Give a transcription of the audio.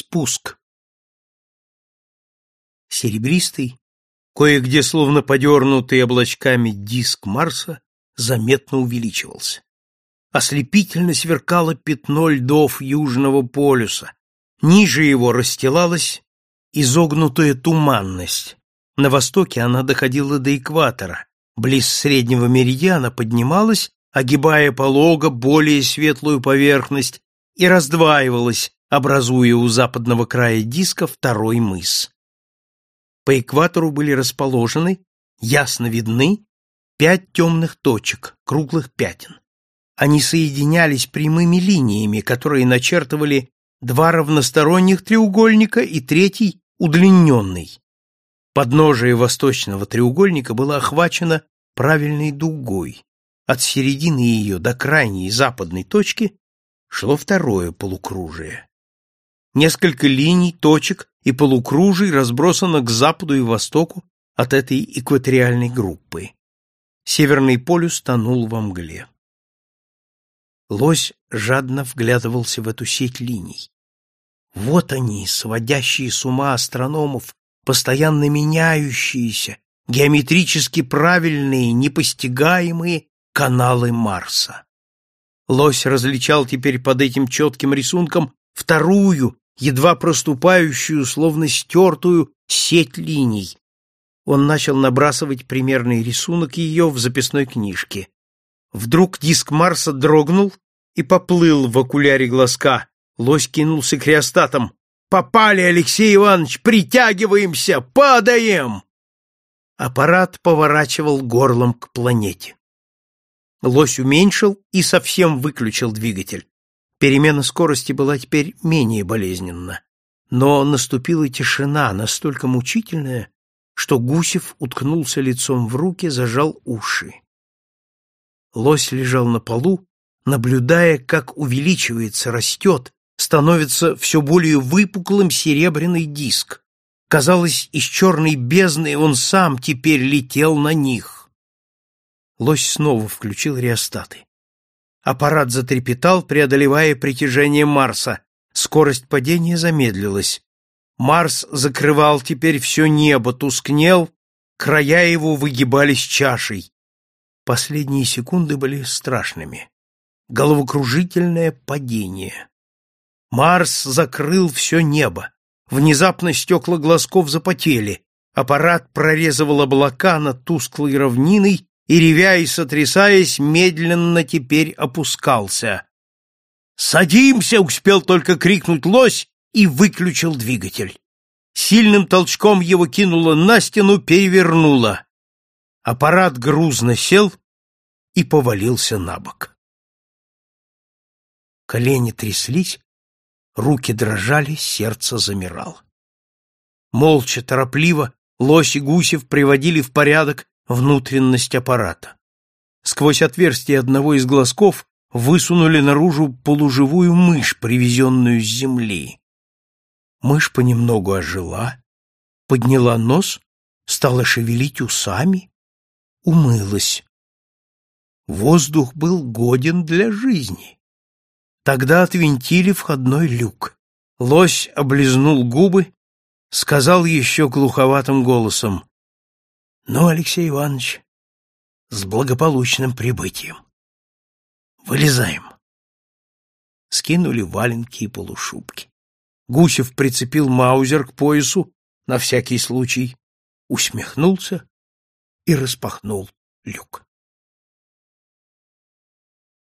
Спуск. Серебристый, кое-где словно подернутый облачками диск Марса заметно увеличивался. Ослепительно сверкало пятно льдов Южного полюса. Ниже его расстилалась изогнутая туманность. На востоке она доходила до экватора. Близ среднего меридиана поднималась, огибая полого более светлую поверхность, и раздваивалась, образуя у западного края диска второй мыс. По экватору были расположены, ясно видны, пять темных точек, круглых пятен. Они соединялись прямыми линиями, которые начертывали два равносторонних треугольника и третий удлиненный. Подножие восточного треугольника было охвачено правильной дугой. От середины ее до крайней западной точки шло второе полукружие. Несколько линий, точек и полукружий разбросано к западу и востоку от этой экваториальной группы. Северный полюс тонул во мгле. Лось жадно вглядывался в эту сеть линий. Вот они, сводящие с ума астрономов, постоянно меняющиеся, геометрически правильные, непостигаемые каналы Марса. Лось различал теперь под этим четким рисунком вторую, едва проступающую, словно стертую, сеть линий. Он начал набрасывать примерный рисунок ее в записной книжке. Вдруг диск Марса дрогнул и поплыл в окуляре глазка. Лось кинулся к реостатам. «Попали, Алексей Иванович! Притягиваемся! Падаем!» Аппарат поворачивал горлом к планете. Лось уменьшил и совсем выключил двигатель. Перемена скорости была теперь менее болезненна. Но наступила тишина, настолько мучительная, что Гусев уткнулся лицом в руки, зажал уши. Лось лежал на полу, наблюдая, как увеличивается, растет, становится все более выпуклым серебряный диск. Казалось, из черной бездны он сам теперь летел на них. Лось снова включил реостаты. Аппарат затрепетал, преодолевая притяжение Марса. Скорость падения замедлилась. Марс закрывал теперь все небо, тускнел, края его выгибались чашей. Последние секунды были страшными. Головокружительное падение. Марс закрыл все небо. Внезапно стекла глазков запотели. Аппарат прорезывал облака над тусклой равниной и, ревя и сотрясаясь, медленно теперь опускался. «Садимся!» — успел только крикнуть лось и выключил двигатель. Сильным толчком его кинуло на стену, перевернуло. Аппарат грузно сел и повалился на бок. Колени тряслись, руки дрожали, сердце замирало. Молча, торопливо лось и Гусев приводили в порядок внутренность аппарата. Сквозь отверстие одного из глазков высунули наружу полуживую мышь, привезенную с земли. Мышь понемногу ожила, подняла нос, стала шевелить усами, умылась. Воздух был годен для жизни. Тогда отвинтили входной люк. Лось облизнул губы, сказал еще глуховатым голосом. Ну, Алексей Иванович, с благополучным прибытием. Вылезаем. Скинули валенки и полушубки. Гусев прицепил маузер к поясу на всякий случай, усмехнулся и распахнул люк.